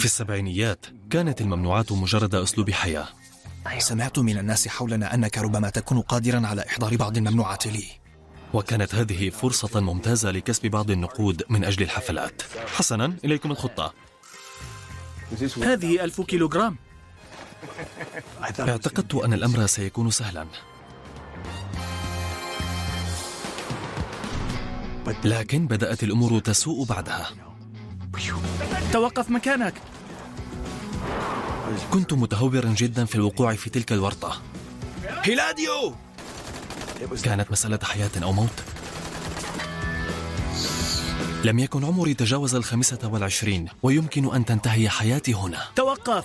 في السبعينيات كانت الممنوعات مجرد أسلوب حياة. سمعت من الناس حولنا أنك ربما تكون قادرا على إحضار بعض الممنوعات لي. وكانت هذه فرصة ممتازة لكسب بعض النقود من أجل الحفلات. حسنا إليكم الخطة. هذه ألف كيلوغرام. اعتقدت أن الأمر سيكون سهلا. لكن بدأت الأمور تسوء بعدها. توقف مكانك. كنت متهورا جدا في الوقوع في تلك الورطة. هيلاديو! كانت مسألة حياة أو موت. لم يكن عمري تجاوز الخامسة والعشرين ويمكن أن تنتهي حياتي هنا. توقف!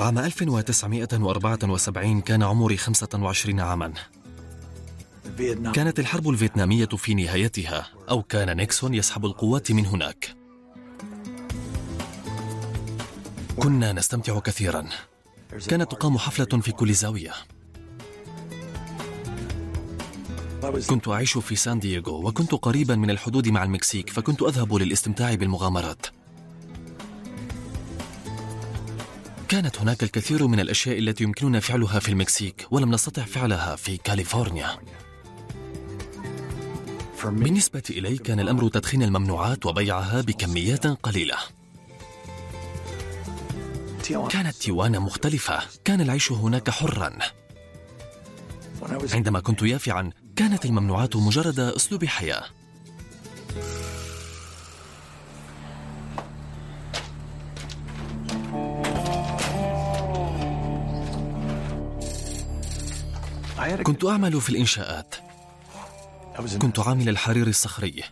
عام 1974 كان عمري 25 عاما. كانت الحرب الفيتنامية في نهايتها أو كان نيكسون يسحب القوات من هناك. كنا نستمتع كثيرا. كانت تقام حفلة في كل زاوية. كنت أعيش في سان دييغو وكنت قريبا من الحدود مع المكسيك فكنت أذهب للاستمتاع بالمغامرات. كانت هناك الكثير من الأشياء التي يمكننا فعلها في المكسيك ولم نستطع فعلها في كاليفورنيا. بالنسبة إلي كان الأمر تدخين الممنوعات وبيعها بكميات قليلة. كانت تيوانا مختلفة. كان العيش هناك حرا. عندما كنت يافعا كانت الممنوعات مجرد أسلوب حياة. كنت أعمل في الإنشاءات. كنت عامل الحرير الصخري.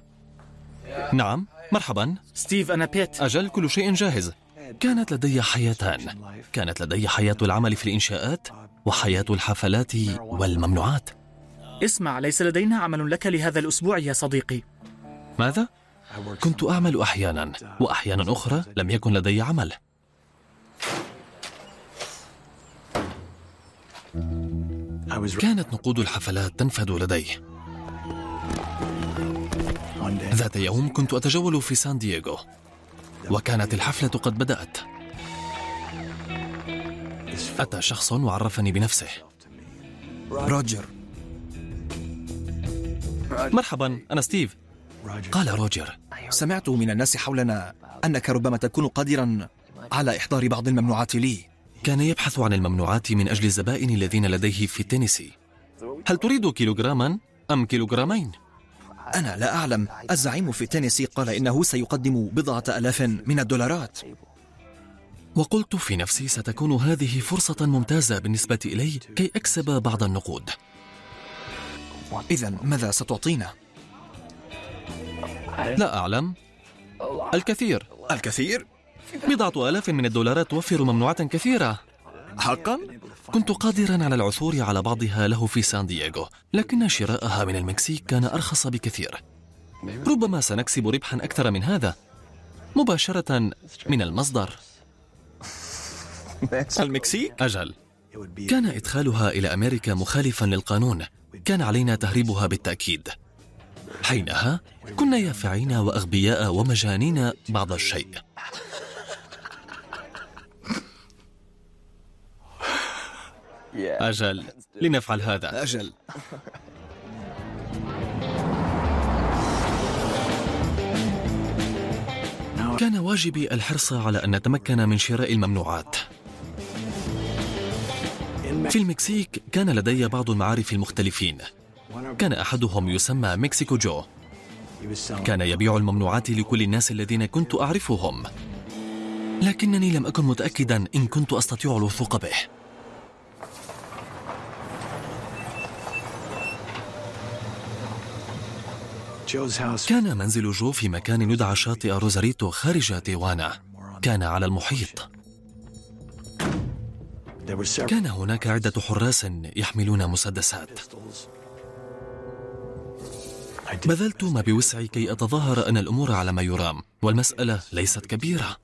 نعم مرحبا. ستيف أنا بيت. أجل كل شيء جاهز. كانت لدي حياتان. كانت لدي حياة العمل في الإنشاءات وحياة الحفلات والممنوعات. اسمع ليس لدينا عمل لك لهذا الأسبوع يا صديقي. ماذا؟ كنت أعمل أحيانا وأحيانا أخرى لم يكن لدي عمل. كانت نقود الحفلات تنفد لدي ذات يوم كنت أتجول في سان دييغو وكانت الحفلة قد بدأت. أتى شخص وعرفني بنفسه. روجر. مرحبا أنا ستيف. قال روجر سمعت من الناس حولنا أنك ربما تكون قادرا على إحضار بعض الممنوعات لي. كان يبحث عن الممنوعات من أجل الزبائن الذين لديه في تينيسي هل تريد كيلوغراما أم كيلوغرامين؟ أنا لا أعلم الزعيم في تينيسي قال إنه سيقدم بضعة ألاف من الدولارات وقلت في نفسي ستكون هذه فرصة ممتازة بالنسبة إلي كي أكسب بعض النقود إذا ماذا ستعطينا؟ لا أعلم الكثير الكثير؟ بضعة آلاف من الدولارات توفر ممنوعات كثيرة. حقا؟ كنت قادرا على العثور على بعضها له في سان دييغو لكن شراءها من المكسيك كان أرخص بكثير. ربما سنكسب ربحا أكثر من هذا مباشرة من المصدر. المكسيك؟ أجل. كان إدخالها إلى أمريكا مخالفا للقانون. كان علينا تهريبها بالتأكيد. حينها كنا يافعين وأغبياء ومجانين بعض الشيء. أجل. لنفعل هذا. أجل. كان واجبي الحرص على أن نتمكن من شراء الممنوعات. في المكسيك كان لدي بعض المعارف المختلفين. كان أحدهم يسمى مكسيكو جو. كان يبيع الممنوعات لكل الناس الذين كنت أعرفهم. لكنني لم أكن متأكدا إن كنت أستطيع الوثوق به. كان منزل جو في مكان يدعى شاطئ روزاريتو خارج تيوانا كان على المحيط. كان هناك عدة حراس يحملون مسدسات. بذلت ما بوسعي كي أتظاهر أن الأمور على ما يرام والمسألة ليست كبيرة.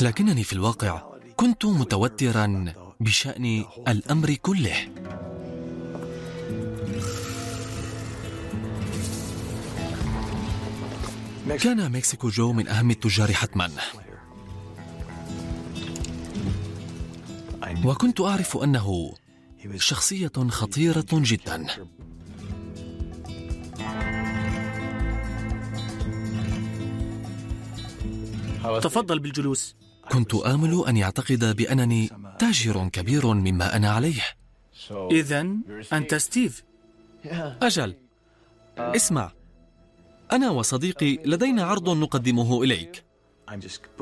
لكنني في الواقع كنت متوترا بشأن الأمر كله. كان مكسيكو جو من أهم التجار حتما. وكنت أعرف أنه شخصية خطيرة جدا. تفضل بالجلوس. كنت آمل أن يعتقد بأنني تاجر أكبر مما أنا عليه. إذا أنت ستيف. أجل. اسمع. أنا وصديقي لدينا عرض نقدمه إليك.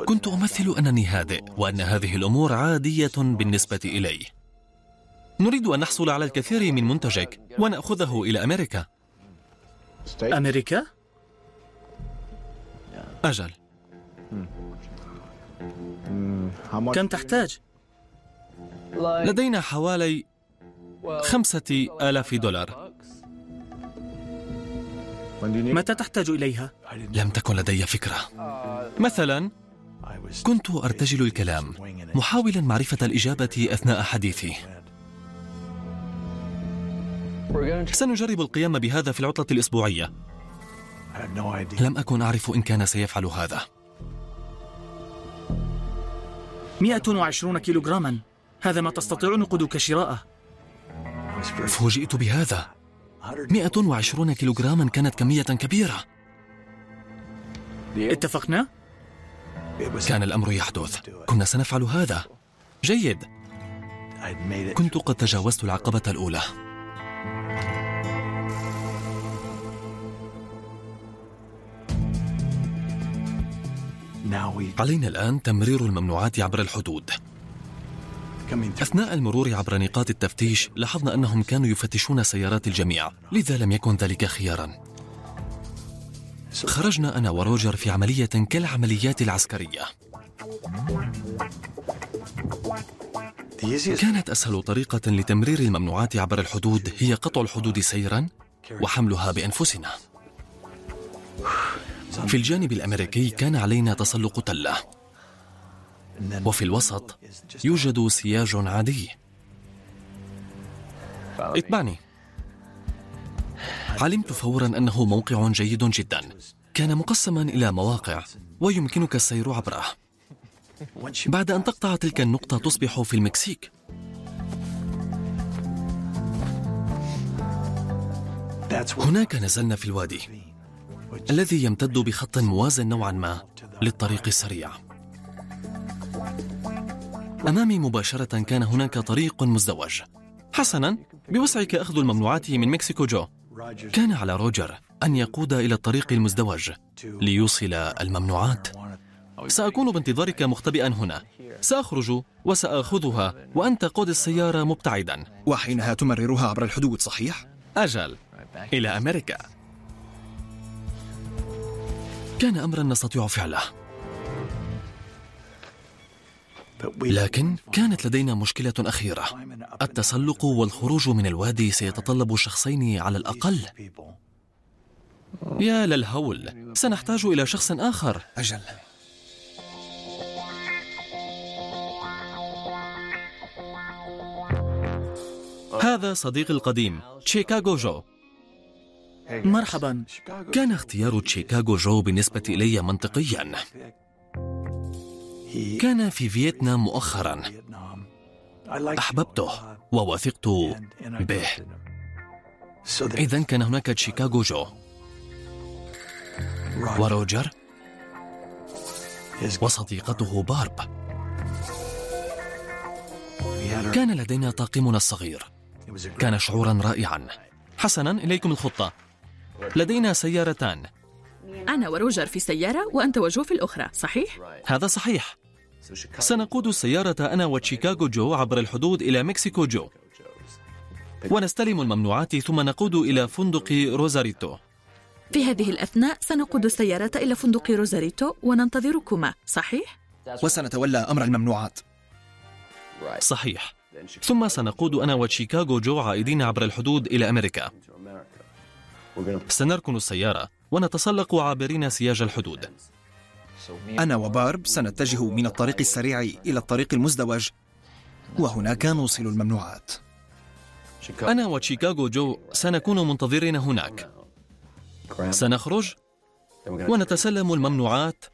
كنت أمثل أنني هادئ وأن هذه الأمور عادية بالنسبة إلي نريد أن نحصل على الكثير من منتجك ونأخذه إلى أمريكا. أمريكا؟ أجل. كم تحتاج؟ لدينا حوالي خمسة آلاف دولار. متى تحتاج إليها؟ لم تكن لدي فكرة. مثلا كنت أرتجل الكلام محاولا معرفة الإجابة أثناء حديثي. سنجرب القيام بهذا في العطلة الأسبوعية. لم أكن أعرف إن كان سيفعل هذا. 120 كيلوغراما. هذا ما تستطيع نقودك شراءه. فوجئت بهذا. 120 كيلوغراما كانت كمية كبيرة. اتفقنا؟ كان الأمر يحدث. كنا سنفعل هذا. جيد. كنت قد تجاوزت العقبة الأولى. علينا الآن تمرير الممنوعات عبر الحدود. أثناء المرور عبر نقاط التفتيش لاحظنا أنهم كانوا يفتشون سيارات الجميع لذا لم يكن ذلك خيارا. خرجنا أنا وروجر في عملية كالعمليات العسكرية. كانت أسهل طريقة لتمرير الممنوعات عبر الحدود هي قطع الحدود سيرا وحملها بأنفسنا. في الجانب الأمريكي كان علينا تسلق تلة. وفي الوسط يوجد سياج عادي. اتبعني علمت فورا أنه موقع جيد جدا. كان مقسما إلى مواقع ويمكنك السير عبره. بعد أن تقطع تلك النقطة تصبح في المكسيك. هناك نزلنا في الوادي الذي يمتد بخط مواز نوعا ما للطريق السريع. أمامي مباشرة كان هناك طريق مزدوج. حسنا بوسعك أخذ الممنوعات من مكسيكو جو. كان على روجر أن يقود إلى الطريق المزدوج ليوصل الممنوعات. سأكون بانتظارك مختبئا هنا. سأخرج وسأخذها وأنت قود السيارة مبتعدا. وحينها تمررها عبر الحدود صحيح؟ أجل. إلى أمريكا. كان أمرا نستطيع فعله. لكن كانت لدينا مشكلة أخيرة. التسلق والخروج من الوادي سيتطلب شخصين على الأقل. يا للهول سنحتاج إلى شخص آخر. أجل. هذا صديقي القديم شيكاغو جو. مرحبا. كان اختيار شيكاغو جو بالنسبة إلي منطقيا. كان في فيتنام مؤخرا. أحببته ووثقت به. إذا كان هناك شيكاغو جو. وروجر وصديقته بارب. كان لدينا طاقمنا الصغير. كان شعورا رائعا. حسنا إليكم الخطة. لدينا سيارتان. أنا وروجر في سيارة وأنت وجو في الأخرى صحيح؟ هذا صحيح. سنقود السيارة أنا وشيكاغو جو عبر الحدود إلى مكسيكو جو. ونستلم الممنوعات ثم نقود إلى فندق روزاريتو. في هذه الأثناء سنقود السيارة إلى فندق روزاريتو وننتظركما صحيح؟ وسنتولى أمر الممنوعات. صحيح. ثم سنقود أنا وشيكاغو جو عائدين عبر الحدود إلى أمريكا. سنركن السيارة ونتسلق عابرين سياج الحدود. أنا وبارب سنتجه من الطريق السريع إلى الطريق المزدوج وهناك نوصل الممنوعات. أنا وشيكاغو جو سنكون منتظرين هناك. سنخرج ونتسلم الممنوعات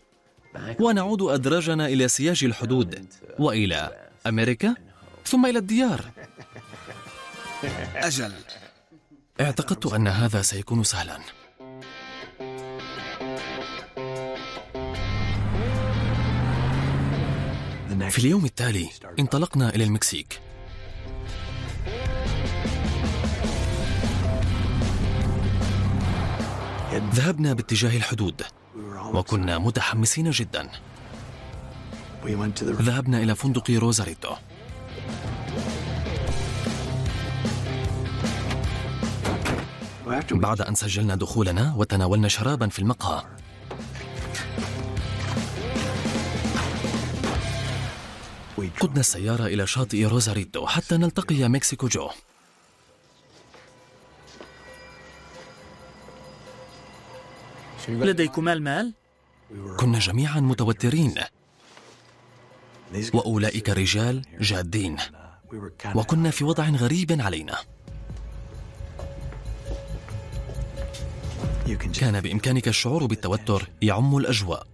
ونعود أدراجنا إلى سياج الحدود وإلى أمريكا ثم إلى الديار. أجل. اعتقدت أن هذا سيكون سهلا. في اليوم التالي انطلقنا إلى المكسيك. ذهبنا باتجاه الحدود وكنا متحمسين جدا. ذهبنا إلى فندق روزاريتو. بعد أن سجلنا دخولنا وتناولنا شرابا في المقهى. قدنا السيارة إلى شاطئ روزاريتو حتى نلتقي مكسيكو جو. لديكما المال؟ كنا جميعا متوترين. وأولئك رجال جادين. وكنا في وضع غريب علينا. كان بإمكانك الشعور بالتوتر يعم الأجواء.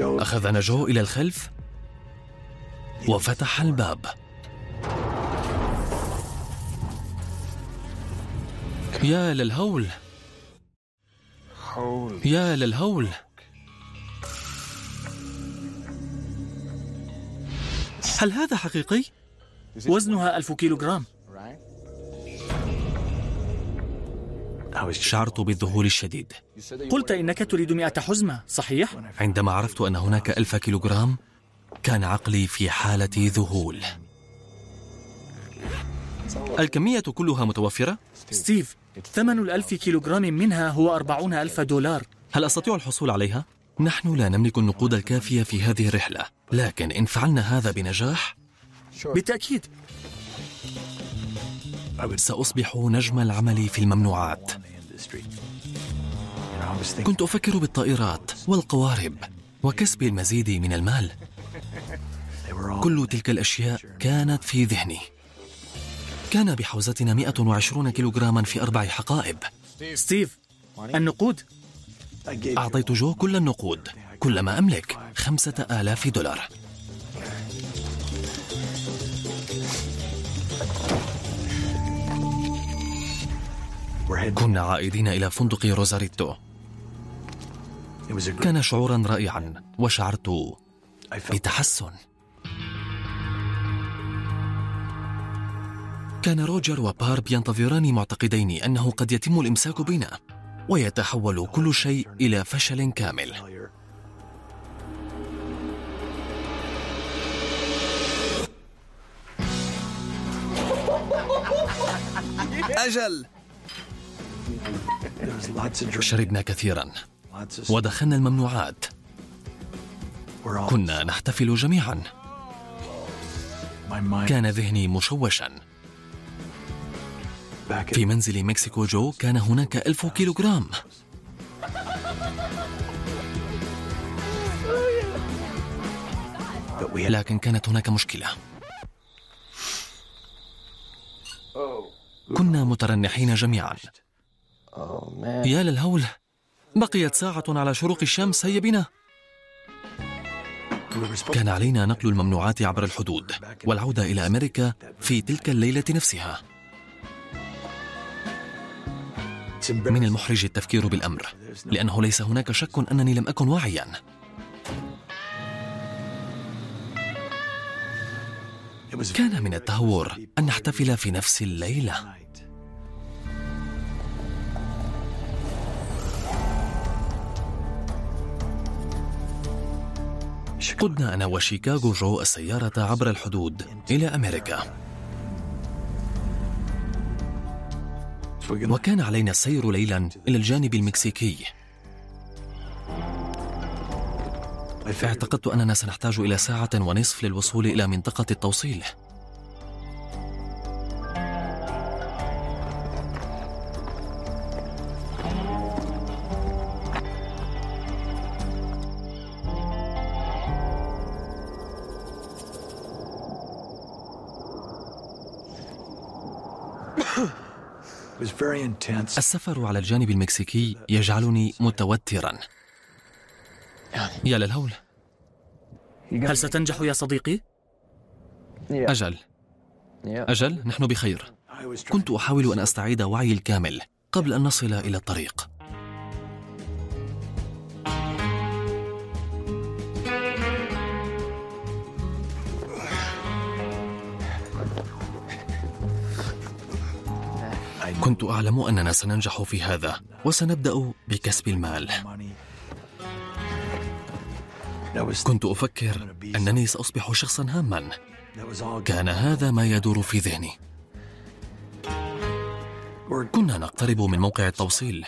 أخذنا جو إلى الخلف وفتح الباب. يا للهول. يا للهول. هل هذا حقيقي؟ وزنها ألف كيلوغرام. شعرت بالذهول الشديد. قلت إنك تريد مئة حزمة صحيح؟ عندما عرفت أن هناك ألف كيلوغرام كان عقلي في حالة ذهول. الكمية كلها متوفرة؟ ستيف ثمن الألف كيلوغرام منها هو أربعون ألف دولار. هل أستطيع الحصول عليها؟ نحن لا نملك النقود الكافية في هذه الرحلة لكن إن فعلنا هذا بنجاح بالتأكيد. سأصبح نجم العمل في الممنوعات. كنت أفكر بالطائرات والقوارب وكسب المزيد من المال. كل تلك الأشياء كانت في ذهني. كان بحوزتنا 120 كيلوغراما في أربع حقائب. ستيف النقود. أعطيت جو كل النقود. كل ما أملك خمسة آلاف دولار. كنا عائدين إلى فندق روزاريتو. كان شعورا رائعا وشعرت بتحسن. كان روجر وبارب ينتظران معتقدين أنه قد يتم الإمساك بنا ويتحول كل شيء إلى فشل كامل. أجل! شربنا كثيرا. ودخلنا الممنوعات. كنا نحتفل جميعا. كان ذهني مشوشا. في منزل مكسيكو جو كان هناك ألف كيلوغرام. لكن كانت هناك مشكلة. كنا مترنحين جميعا. يا للهول بقيت ساعة على شروق الشمس هيا بنا. كان علينا نقل الممنوعات عبر الحدود والعودة إلى أمريكا في تلك الليلة نفسها. من المحرج التفكير بالأمر لأنه ليس هناك شك أنني لم أكن واعيا. كان من التهور أن نحتفل في نفس الليلة. قدنا أنا وشيكاغو جو السيارة عبر الحدود إلى أمريكا. وكان علينا السير ليلا إلى الجانب المكسيكي. اعتقدت أننا سنحتاج إلى ساعة ونصف للوصول إلى منطقة التوصيل. السفر على الجانب المكسيكي يجعلني متوترا. يا للهول. هل ستنجح يا صديقي؟ أجل. أجل نحن بخير. كنت أحاول أن أستعيد وعي الكامل قبل أن نصل إلى الطريق. كنت أعلم أننا سننجح في هذا وسنبدأ بكسب المال. كنت أفكر أنني سأصبح شخصا هاما. كان هذا ما يدور في ذهني. كنا نقترب من موقع التوصيل.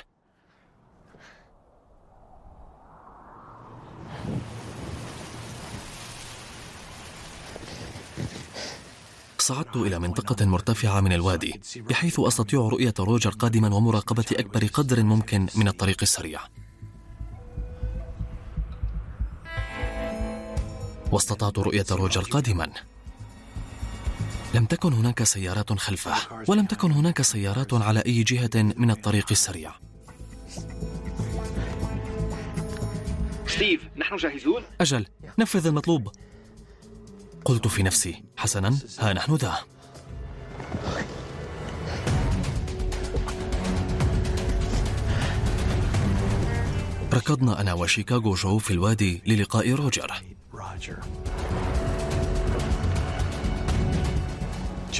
صعدت إلى منطقة مرتفعة من الوادي بحيث أستطيع رؤية روجر قادما ومراقبة أكبر قدر ممكن من الطريق السريع. واستطعت رؤية روجر قادما. لم تكن هناك سيارات خلفه ولم تكن هناك سيارات على أي جهة من الطريق السريع. ستيف نحن جاهزون؟ أجل نفذ المطلوب. قلت في نفسي حسنا ها نحن ذا. ركضنا أنا وشيكاغو جو في الوادي للقاء روجر.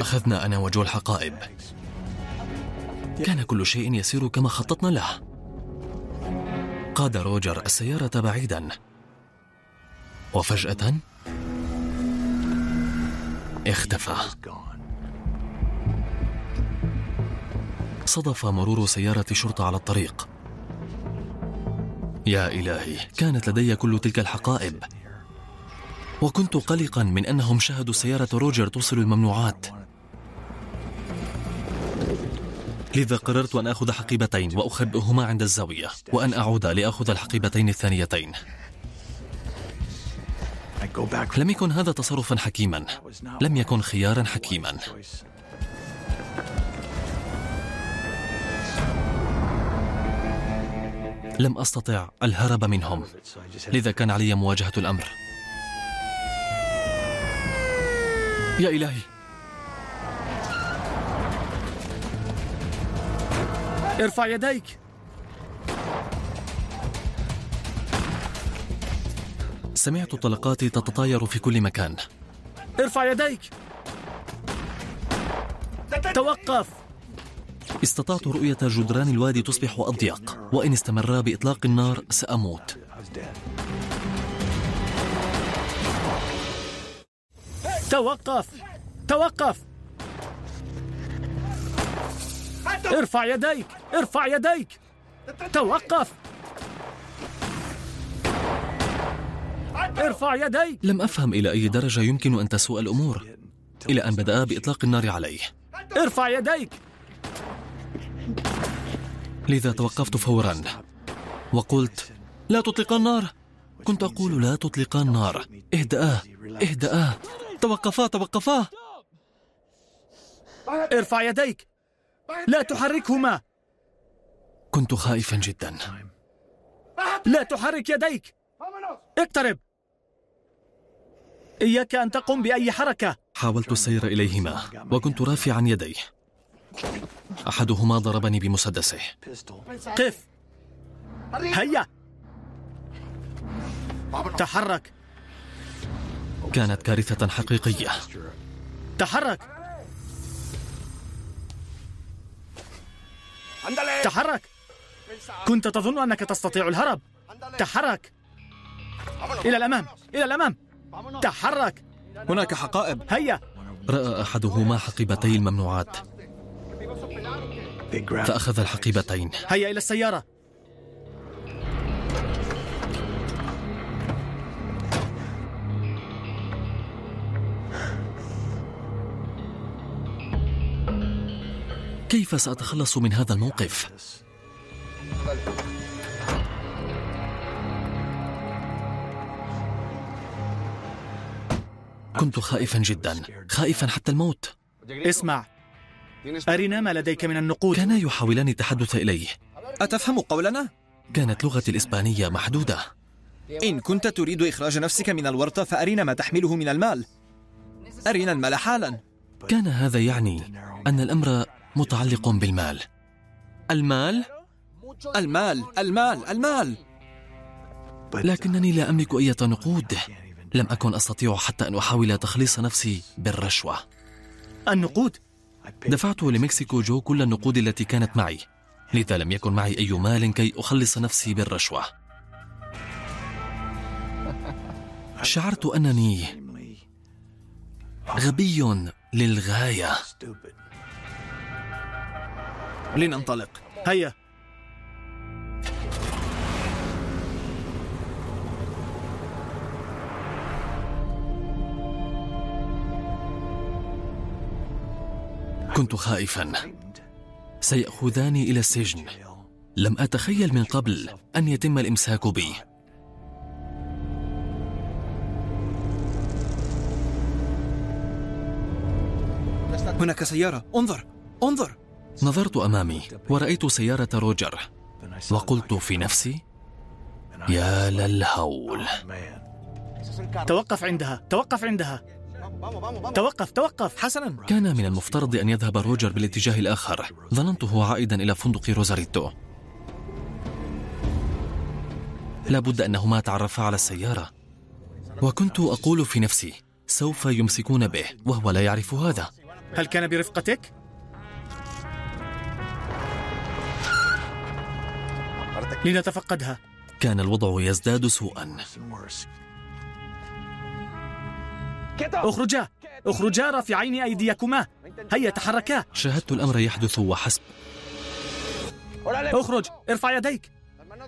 أخذنا أنا وجو الحقائب. كان كل شيء يسير كما خططنا له. قاد روجر السيارة بعيدا. وفجأة اختفى. صدف مرور سيارة شرطة على الطريق. يا إلهي كانت لدي كل تلك الحقائب. وكنت قلقا من أنهم شاهدوا سيارة روجر توصل الممنوعات. لذا قررت أن أخذ حقيبتين وأخبئهما عند الزاوية وأن أعود لأخذ الحقيبتين الثانيتين. لم يكن هذا تصرفا حكيما. لم يكن خيارا حكيما. لم أستطع الهرب منهم. لذا كان علي مواجهة الأمر. يا إلهي. ارفع يديك. سمعت الطلقات تتطاير في كل مكان. ارفع يديك. توقف. استطعت رؤية جدران الوادي تصبح أضيق وإن استمر بإطلاق النار سأموت. توقف. توقف. ارفع يديك. ارفع يديك. توقف. ارفع يديك لم أفهم إلى أي درجة يمكن أن تسوء الأمور. إلى أن بدأ بإطلاق النار عليه. ارفع يديك. لذا توقفت فورا. وقلت لا تطلقا النار. كنت أقول لا تطلقا النار. اهدأ اهدأ. توقفا توقفا. ارفع يديك. لا تحركهما. كنت خائفا جدا. لا تحرك يديك. اقترب. إياك أن تقوم بأي حركة. حاولت السير إليهما وكنت رافعا يدي أحدهما ضربني بمسدسه. قف. هيا. تحرك. كانت كارثة حقيقية. تحرك. تحرك. كنت تظن أنك تستطيع الهرب. تحرك. إلى الأمام. إلى الأمام. تحرك! هناك حقائب. هيا! رأى أحدهما حقيبتي الممنوعات فأخذ الحقيبتين. هيا إلى السيارة! كيف سأتخلص من هذا الموقف؟ كنت خائفا جدا خائفا حتى الموت. اسمع أرنا ما لديك من النقود. كانا يحاولان التحدث إليه. أتفهم قولنا؟ كانت لغتي الإسبانية محدودة. إن كنت تريد إخراج نفسك من الورطة فأرنا ما تحمله من المال. أرنا المال حالا. كان هذا يعني أن الأمر متعلق بالمال. المال؟ المال المال المال. لكنني لا أملك أي نقود لم أكن أستطيع حتى أن أحاول تخليص نفسي بالرشوة. النقود؟ دفعت لمكسيكو جو كل النقود التي كانت معي لذا لم يكن معي أي مال كي أخلص نفسي بالرشوة. شعرت أنني غبي للغاية. لننطلق. هيا. كنت خائفا. سيأخذاني إلى السجن. لم أتخيل من قبل أن يتم الإمساك بي. هناك سيارة. انظر. انظر. نظرت أمامي ورأيت سيارة روجر. وقلت في نفسي يا للهول. توقف عندها. توقف عندها. توقف توقف حسنا. كان من المفترض أن يذهب روجر بالاتجاه الآخر. ظننته عائدا إلى فندق روزاريتو. لا بد أنهما تعرفا على السيارة. وكنت أقول في نفسي سوف يمسكون به وهو لا يعرف هذا. هل كان برفقتك؟ لنتفقدها. كان الوضع يزداد سوءا. أخرجا أخرجا رافعين أيديكما. هيا تحركا. شاهدت الأمر يحدث وحسب. أخرج ارفع يديك.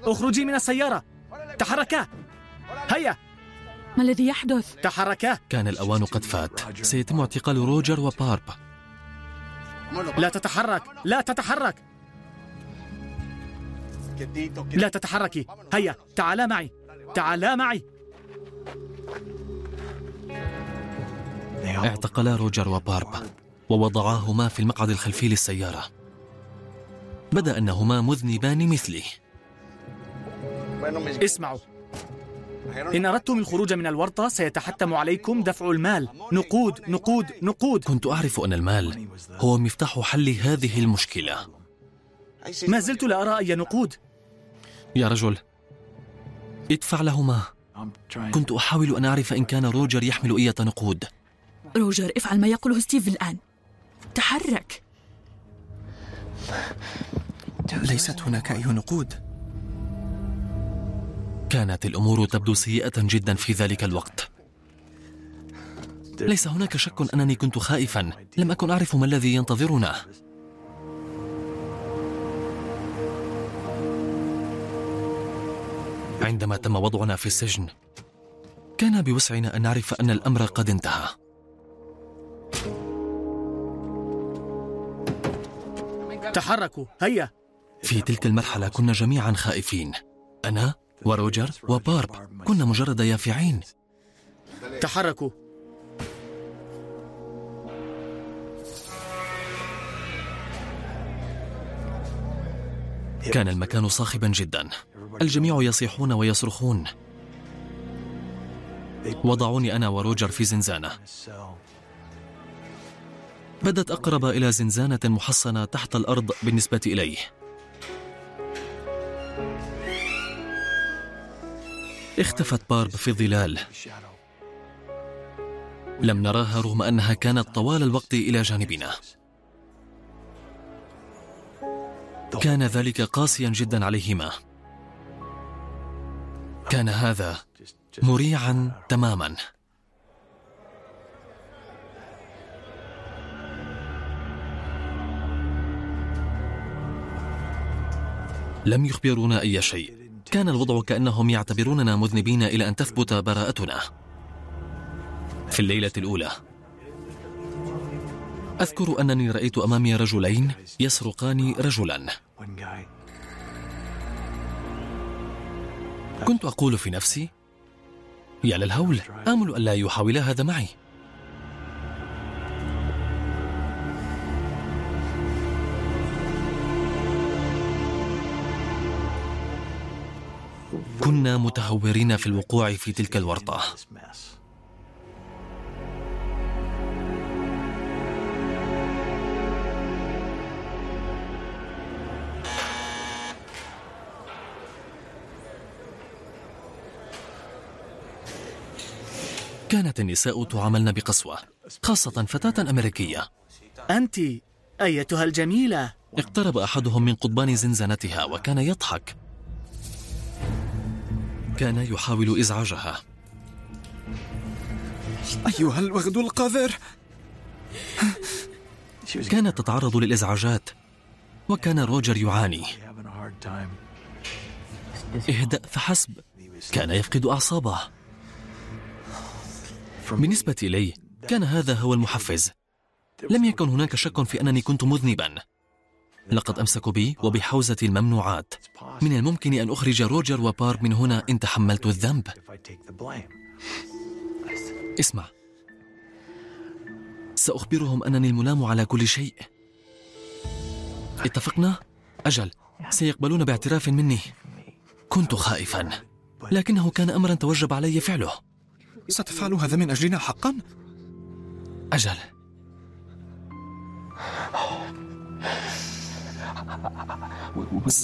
أخرجي من السيارة. تحركا. هيا. ما الذي يحدث؟ تحركا. كان الأوان قد فات. سيتم اعتقال روجر وبارب. لا تتحرك. لا تتحرك. لا تتحركي. هيا تعالا معي. تعالا معي. اعتقلا روجر وبارب ووضعاهما في المقعد الخلفي للسيارة. بدأ أنهما مذنبان مثلي. اسمعوا. إن أردتم الخروج من الورطة سيتحتم عليكم دفع المال. نقود نقود نقود. كنت أعرف أن المال هو مفتاح حل هذه المشكلة. ما زلت لا أرى أي نقود. يا رجل ادفع لهما. كنت أحاول أن أعرف إن كان روجر يحمل أي نقود. روجر افعل ما يقوله ستيف الآن. تحرك. ليست هناك أي نقود. كانت الأمور تبدو سيئة جدا في ذلك الوقت. ليس هناك شك أنني كنت خائفا. لم أكن أعرف ما الذي ينتظرنا. عندما تم وضعنا في السجن كان بوسعنا أن نعرف أن الأمر قد انتهى. تحركوا. هيا. في تلك المرحلة كنا جميعا خائفين. أنا وروجر وبارب. كنا مجرد يافعين. تحركوا. كان المكان صاخبا جدا. الجميع يصيحون ويصرخون. وضعوني أنا وروجر في زنزانة. بدت أقرب إلى زنزانة محصنة تحت الأرض بالنسبة إليه. اختفت بارب في الظلال. لم نراها رغم أنها كانت طوال الوقت إلى جانبنا. كان ذلك قاسيا جدا عليهما. كان هذا مريعا تماما. لم يخبرونا أي شيء. كان الوضع كأنهم يعتبروننا مذنبين إلى أن تثبت براءتنا. في الليلة الأولى أذكر أنني رأيت أمامي رجلين يسرقان رجلا. كنت أقول في نفسي يا للهول آمل ألا يحاولا هذا معي. كنا متهورين في الوقوع في تلك الورطة. كانت النساء تعاملن بقسوة خاصة فتاة أمريكية. أنت أيتها الجميلة. اقترب أحدهم من قضبان زنزانتها وكان يضحك. كان يحاول إزعاجها. أيها الوغد القذر. كانت تتعرض للإزعاجات وكان روجر يعاني. اهدأ فحسب. كان يفقد أعصابه. بالنسبة إلي كان هذا هو المحفز. لم يكن هناك شك في أنني كنت مذنبا. لقد أمسكوا بي وبحوزة الممنوعات. من الممكن أن أخرج روجر وبار من هنا إن تحملت الذنب. اسمع. سأخبرهم أنني الملام على كل شيء. اتفقنا؟ أجل. سيقبلون باعتراف مني. كنت خائفا. لكنه كان أمرا توجب علي فعله. ستفعل هذا من أجلنا حقا؟ أجل.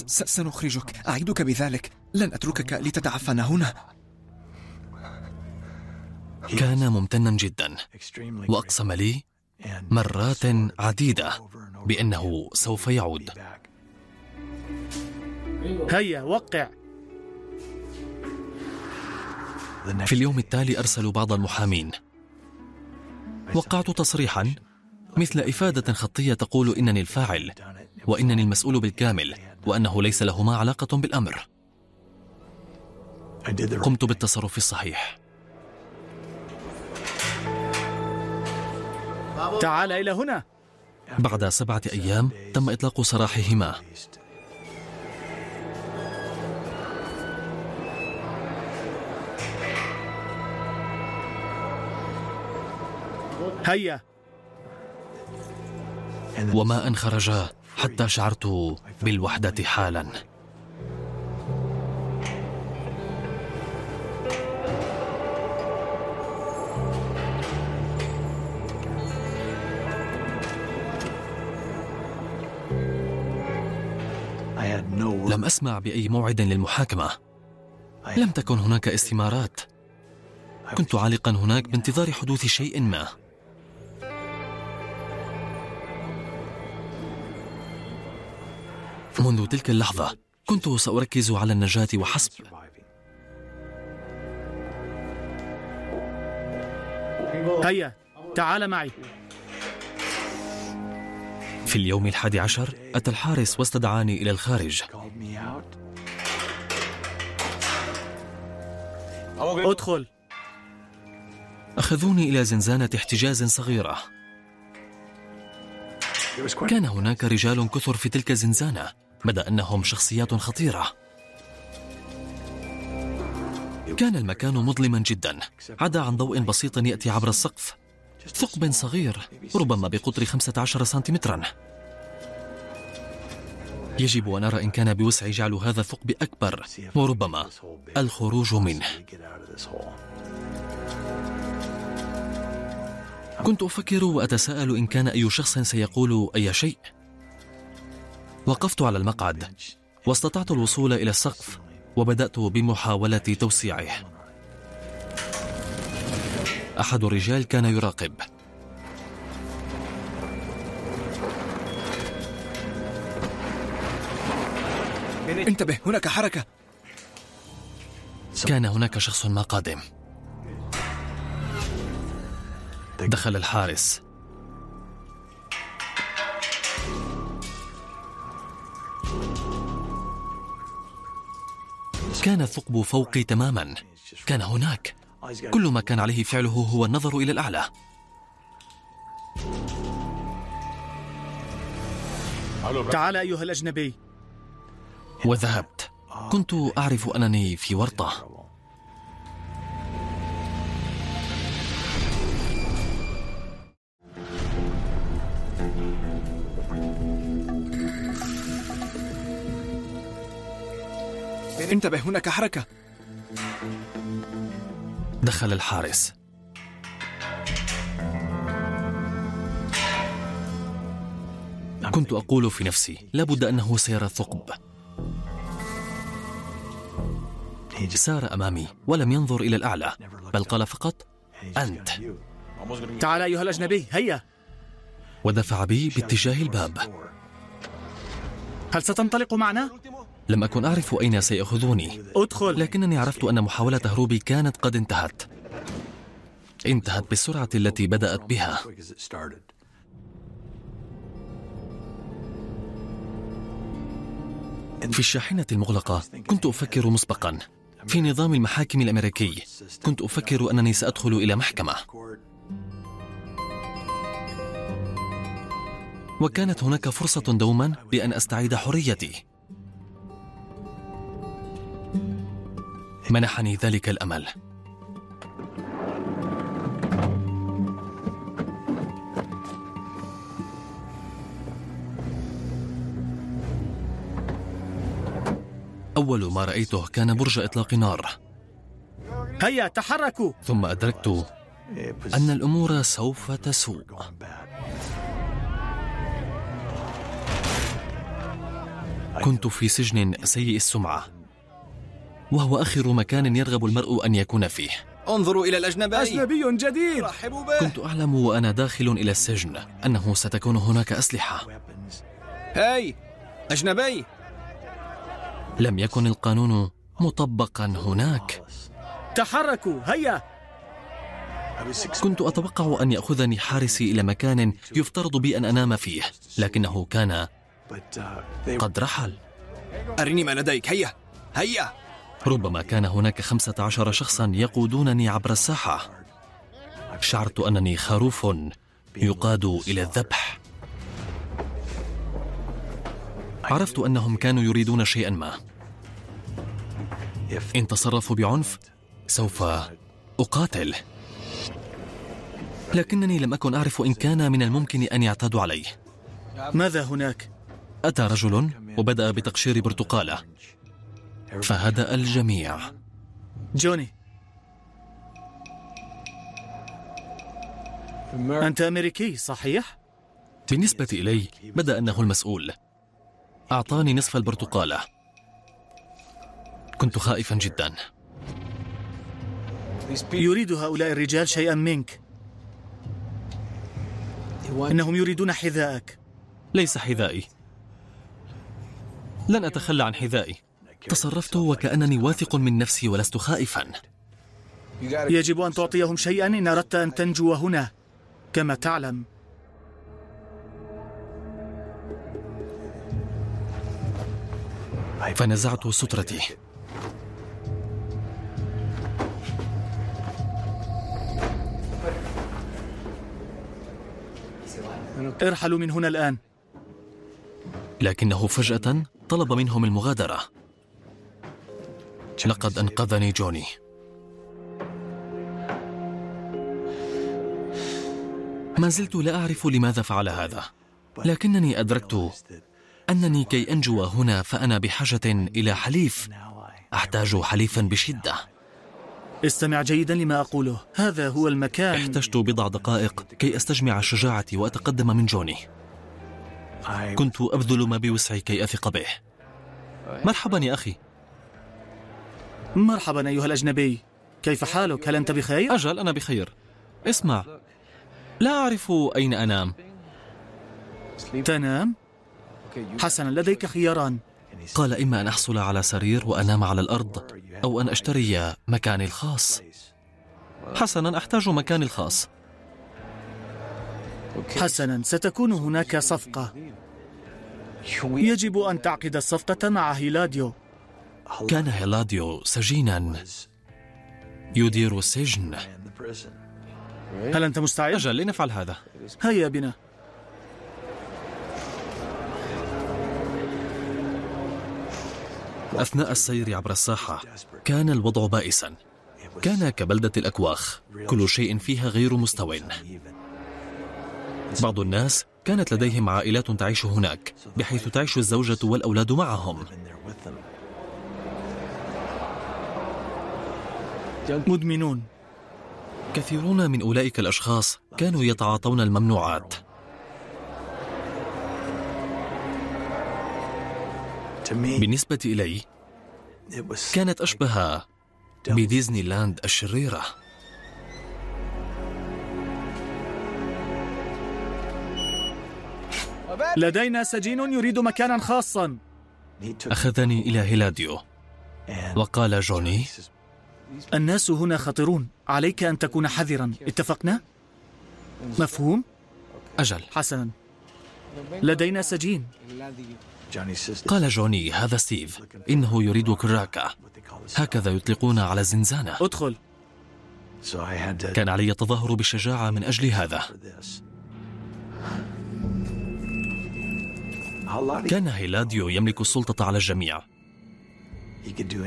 سنخرجك. أعدك بذلك. لن أتركك لتتعفن هنا. كان ممتنا جدا. وأقسم لي مرات عديدة بأنه سوف يعود. هيا وقع. في اليوم التالي أرسلوا بعض المحامين. وقعت تصريحا مثل إفادة خطية تقول إنني الفاعل. وإنني المسؤول بالكامل وأنه ليس لهما علاقة بالأمر. قمت بالتصرف الصحيح. تعال إلى هنا. بعد سبعة أيام تم إطلاق سراحهما. هيا. وما أن خرجا حتى شعرت بالوحدة حالا. لم أسمع بأي موعد للمحاكمة. لم تكن هناك استمارات. كنت عالقا هناك بانتظار حدوث شيء ما. منذ تلك اللحظة كنت سأركز على النجاة وحسب. هيا تعال معي. في اليوم الحادي عشر أتى الحارس واستدعاني إلى الخارج. ادخل. أخذوني إلى زنزانة احتجاز صغيرة. كان هناك رجال كثر في تلك الزنزانة. بدا أنهم شخصيات خطيرة. كان المكان مظلما جدا. عدا عن ضوء بسيط يأتي عبر السقف. ثقب صغير ربما بقطر 15 سنتيمترا. يجب أن أرى إن كان بوسعي جعل هذا الثقب أكبر وربما الخروج منه. كنت أفكر وأتساءل إن كان أي شخص سيقول أي شيء. وقفت على المقعد واستطعت الوصول إلى السقف وبدأت بمحاولة توسيعه. أحد الرجال كان يراقب. انتبه هناك حركة. كان هناك شخص ما قادم دخل الحارس. كان الثقب فوقي تماما. كان هناك. كل ما كان عليه فعله هو النظر إلى الأعلى. تعال أيها الأجنبي. وذهبت. كنت أعرف أنني في ورطة. انتبه هناك حركة. دخل الحارس. كنت أقول في نفسي لابد أنه سيرى الثقب. سار أمامي ولم ينظر إلى الأعلى بل قال فقط أنت. تعال أيها الأجنبي هيا. ودفع بي باتجاه الباب. هل ستنطلق معنا؟ لم أكن أعرف أين سيأخذوني. ادخل. لكنني عرفت أن محاولة هروبي كانت قد انتهت. انتهت بالسرعة التي بدأت بها. في الشاحنة المغلقة كنت أفكر مسبقا. في نظام المحاكم الأمريكي كنت أفكر أنني سأدخل إلى محكمة. وكانت هناك فرصة دوما لأن أستعيد حريتي. منحني ذلك الأمل. أول ما رأيته كان برج إطلاق نار. هيا تحركوا! ثم أدركت أن الأمور سوف تسوء. كنت في سجن سيء السمعة. وهو آخر مكان يرغب المرء أن يكون فيه. انظروا إلى الأجنبي. أجنبي جديد. رحبوا به. كنت أعلم وأنا داخل إلى السجن أنه ستكون هناك أسلحة. هاي أجنبي. لم يكن القانون مطبقا هناك. تحركوا هيا. كنت أتوقع أن يأخذني حارسي إلى مكان يفترض بي أن أنام فيه لكنه كان قد رحل. أرني ما لديك هيا هيا. ربما كان هناك خمسة عشر شخصا يقودونني عبر الساحة. شعرت أنني خروف يقاد إلى الذبح. عرفت أنهم كانوا يريدون شيئا ما. إن تصرفوا بعنف سوف أقاتل. لكنني لم أكن أعرف إن كان من الممكن أن يعتادوا علي. ماذا هناك؟ أتى رجل وبدأ بتقشير برتقالة. فهدأ الجميع. جوني. أنت أمريكي صحيح؟ بالنسبة إلي بدأ أنه المسؤول. أعطاني نصف البرتقالة. كنت خائفا جدا. يريد هؤلاء الرجال شيئا منك. إنهم يريدون حذاءك ليس حذائي. لن أتخلى عن حذائي. تصرفت وكأنني واثق من نفسي ولست خائفا. يجب أن تعطيهم شيئا إن أردت أن تنجو هنا كما تعلم. فنزعت سترتي. ارحلوا من هنا الآن. لكنه فجأة طلب منهم المغادرة. لقد أنقذني جوني. ما زلت لا أعرف لماذا فعل هذا لكنني أدركت أنني كي أنجو هنا فأنا بحاجة إلى حليف. أحتاج حليفا بشدة. استمع جيدا لما أقوله. هذا هو المكان. احتجت بضع دقائق كي أستجمع شجاعتي وأتقدم من جوني. كنت أبذل ما بوسعي كي أثق به. مرحبا يا أخي. مرحبا أيها الأجنبي. كيف حالك؟ هل أنت بخير؟ أجل أنا بخير. اسمع. لا أعرف أين أنام. تنام؟ حسنا لديك خياران. قال إما أن أحصل على سرير وأنام على الأرض أو أن أشتري مكاني الخاص. حسنا أحتاج مكاني الخاص. حسنا ستكون هناك صفقة. يجب أن تعقد الصفقة مع هيلاديو. كان هيلاديو سجينا. يدير السجن. هل أنت مستعد؟ أجل لنفعل هذا. هيا بنا. أثناء السير عبر الساحة كان الوضع بائسا. كان كبلدة الأكواخ كل شيء فيها غير مستو بعض الناس كانت لديهم عائلات تعيش هناك بحيث تعيش الزوجة والأولاد معهم. مدمنون. كثيرون من أولئك الأشخاص كانوا يتعاطون الممنوعات. بالنسبة إلي كانت أشبه بديزني لاند الشريرة. لدينا سجين يريد مكانا خاصا. أخذني إلى هيلاديو. وقال جوني الناس هنا خطرون. عليك أن تكون حذرا. اتفقنا؟ مفهوم؟ أجل. حسنا. لدينا سجين. قال جوني هذا ستيف. إنه يريد كراكا هكذا يطلقون على الزنزانة ادخل. كان علي التظاهر بالشجاعة من أجل هذا. كان هيلاديو يملك السلطة على الجميع.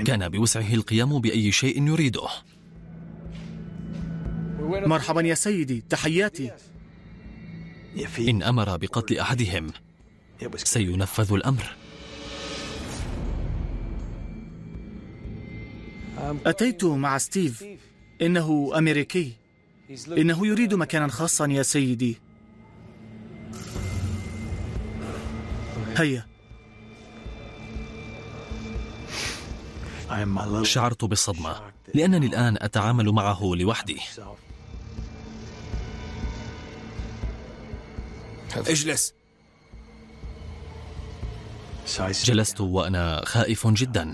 كان بوسعه القيام بأي شيء يريده. مرحبا يا سيدي تحياتي. إن أمر بقتل أحدهم سينفذ الأمر. أتيت مع ستيف. إنه أمريكي. إنه يريد مكانا خاصا يا سيدي. هيا. شعرت بالصدمة لأنني الآن أتعامل معه لوحدي. اجلس. جلست وأنا خائف جدا.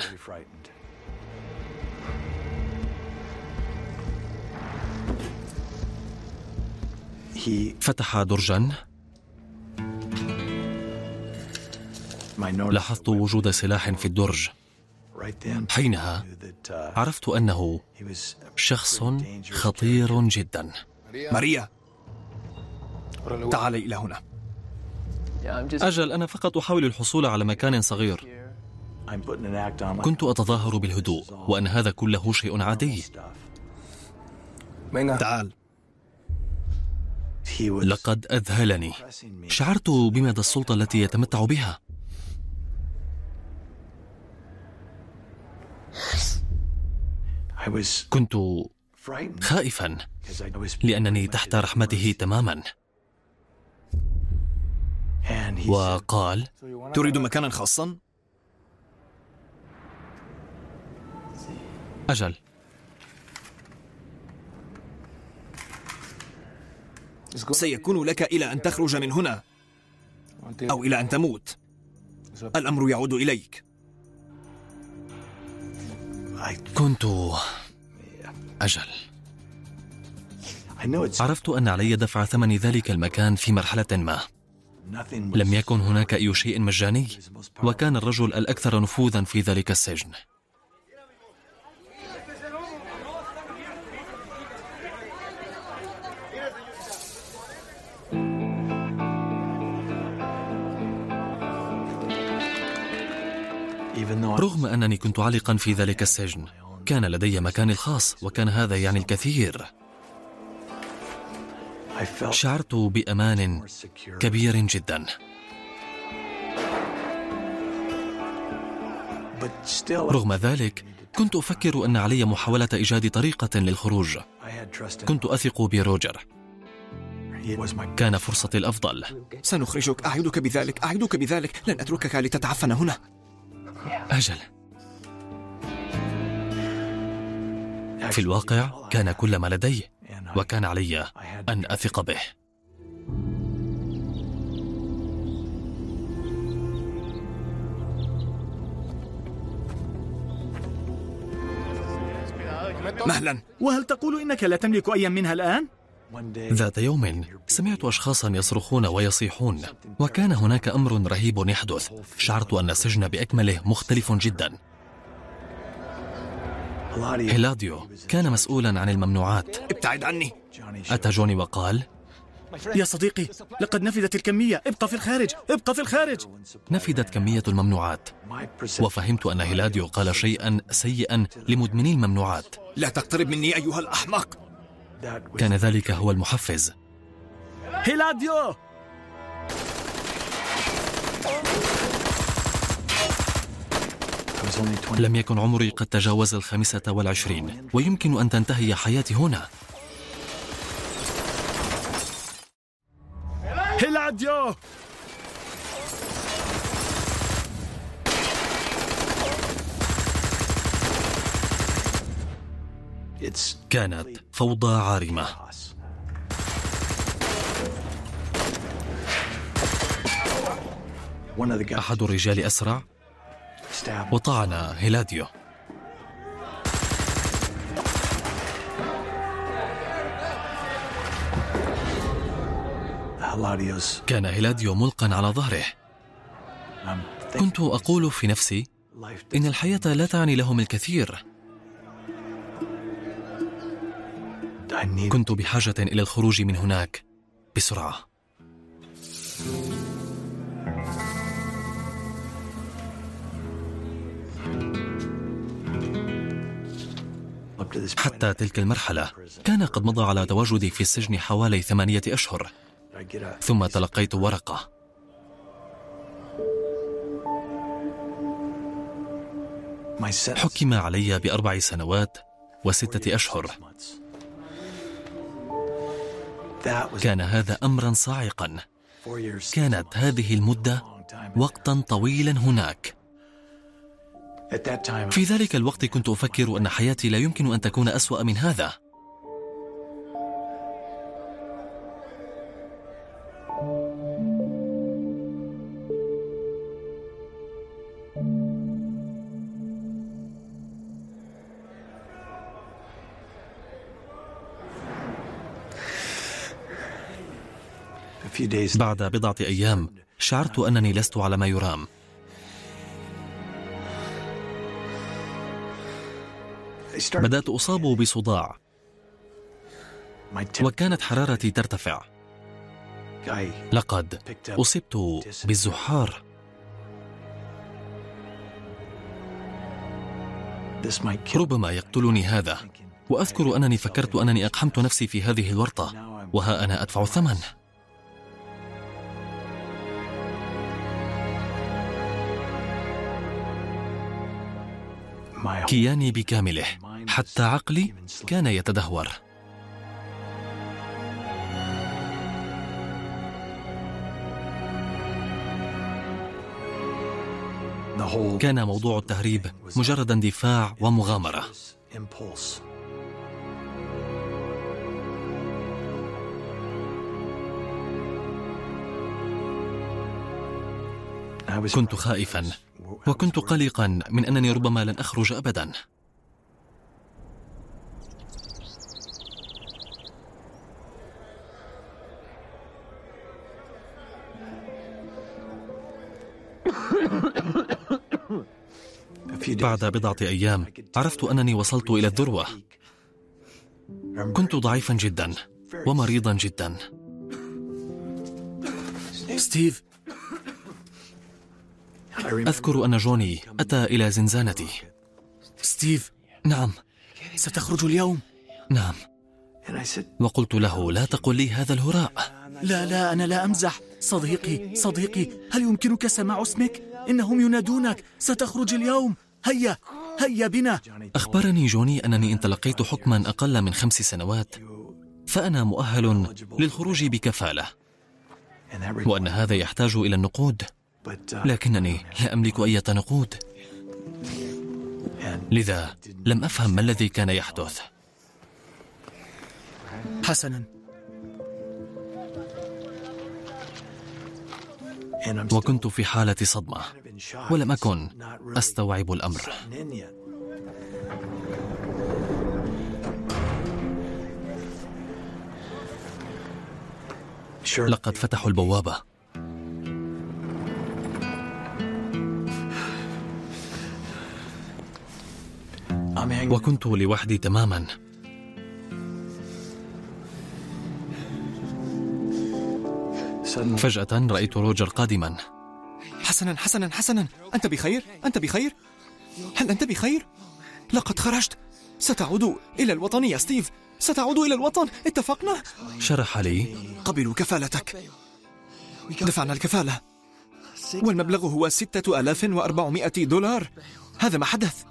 فتح درجا. لاحظت وجود سلاح في الدرج. حينها عرفت أنه شخص خطير جدا. ماريا. تعالي إلى هنا. أجل أنا فقط أحاول الحصول على مكان صغير. كنت أتظاهر بالهدوء وأن هذا كله شيء عادي. تعال. لقد أذهلني. شعرت بمدى السلطة التي يتمتع بها. كنت خائفا لأنني تحت رحمته تماما. وقال تريد مكانا خاصا؟ أجل. سيكون لك إلى أن تخرج من هنا أو إلى أن تموت. الأمر يعود إليك. كنت أجل. عرفت أن علي دفع ثمن ذلك المكان في مرحلة ما. لم يكن هناك أي شيء مجاني وكان الرجل الأكثر نفوذا في ذلك السجن. رغم أنني كنت عالقا في ذلك السجن كان لدي مكاني الخاص وكان هذا يعني الكثير. شعرت بأمان كبير جدا. رغم ذلك كنت أفكر أن علي محاولة إيجاد طريقة للخروج. كنت أثق بروجر. كان فرصتي الأفضل. سنخرجك. أعدك بذلك. أعدك بذلك. لن أتركك لتتعفن هنا. أجل. في الواقع كان كل ما لدي وكان علي أن أثق به. مهلا. وهل تقول إنك لا تملك أيا منها الآن؟ ذات يوم سمعت أشخاصا يصرخون ويصيحون وكان هناك أمر رهيب يحدث. شعرت أن السجن بأكمله مختلف جدا. هيلاديو كان مسؤولا عن الممنوعات. ابتعد عني. أتى جوني وقال يا صديقي لقد نفذت الكمية. ابقى في الخارج. ابقى في الخارج. نفدت كمية الممنوعات. وفهمت أن هيلاديو قال شيئا سيئا لمدمني الممنوعات. لا تقترب مني أيها الأحمق. كان ذلك هو المحفز. هيلاديو! لم يكن عمري قد تجاوز الخامسة والعشرين ويمكن أن تنتهي حياتي هنا. هيلاديو! كانت فوضى عارمة. أحد الرجال أسرع. وطعن هيلاديو. كان هيلاديو ملقا على ظهره. كنت أقول في نفسي إن الحياة لا تعني لهم الكثير. كنت بحاجة إلى الخروج من هناك بسرعة. حتى تلك المرحلة كان قد مضى على تواجدي في السجن حوالي ثمانية أشهر. ثم تلقيت ورقة. حكم علي بأربع سنوات وستة أشهر. كان هذا أمرا صاعقا. كانت هذه المدة وقتا طويلا هناك. في ذلك الوقت كنت أفكر أن حياتي لا يمكن أن تكون أسوأ من هذا. بعد بضعة أيام شعرت أنني لست على ما يرام. بدأت أصاب بصداع. وكانت حرارتي ترتفع. لقد أصبت بالزحار. ربما يقتلني هذا. وأذكر أنني فكرت أنني أقحمت نفسي في هذه الورطة. وها أنا أدفع الثمن كياني بكامله حتى عقلي كان يتدهور. كان موضوع التهريب مجرد اندفاع ومغامرة. كنت خائفا. وكنت قلقا من أنني ربما لن أخرج ابدا. بعد بضعة أيام عرفت أنني وصلت إلى الذروة. كنت ضعيفا جدا ومريضا جدا. ستيف أذكر أن جوني أتى إلى زنزانتي. ستيف نعم. ستخرج اليوم؟ نعم. وقلت له لا تقل لي هذا الهراء. لا لا أنا لا أمزح. صديقي صديقي هل يمكنك سماع اسمك؟ إنهم ينادونك. ستخرج اليوم. هيا هيا بنا. أخبرني جوني أنني إن تلقيت حكما أقل من خمس سنوات فأنا مؤهل للخروج بكفالة وأن هذا يحتاج إلى النقود. لكنني لا أملك أي نقود لذا لم أفهم ما الذي كان يحدث. حسنا. وكنت في حالة صدمة. ولم أكن أستوعب الأمر. لقد فتحوا البوابة. وكنت لوحدي تماما. فجأة رأيت روجر قادما. حسنا حسنا حسنا. أنت بخير؟ أنت بخير؟ هل أنت بخير؟ لقد خرجت. ستعود إلى الوطن يا ستيف. ستعود إلى الوطن. اتفقنا؟ شرح لي. قبلوا كفالتك. دفعنا الكفالة. والمبلغ هو ستة ألاف وأربعمائة دولار. هذا ما حدث.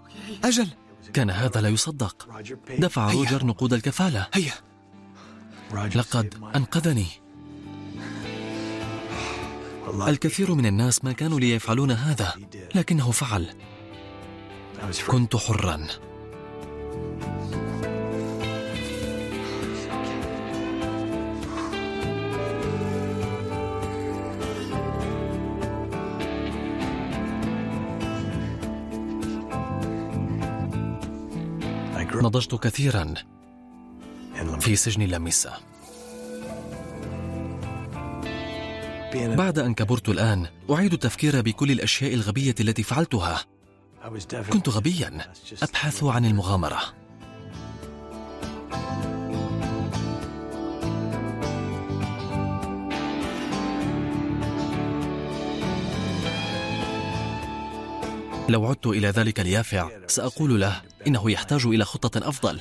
أجل. كان هذا لا يصدق. دفع روجر نقود الكفالة. هيا. لقد أنقذني. الكثير من الناس ما كانوا ليفعلون هذا لكنه فعل. كنت حرا. نضجت كثيرا في سجن لاميسا. بعد أن كبرت الآن أعيد التفكير بكل الأشياء الغبية التي فعلتها. كنت غبيا. أبحث عن المغامرة. لو عدت إلى ذلك اليافع سأقول له إنه يحتاج إلى خطة أفضل.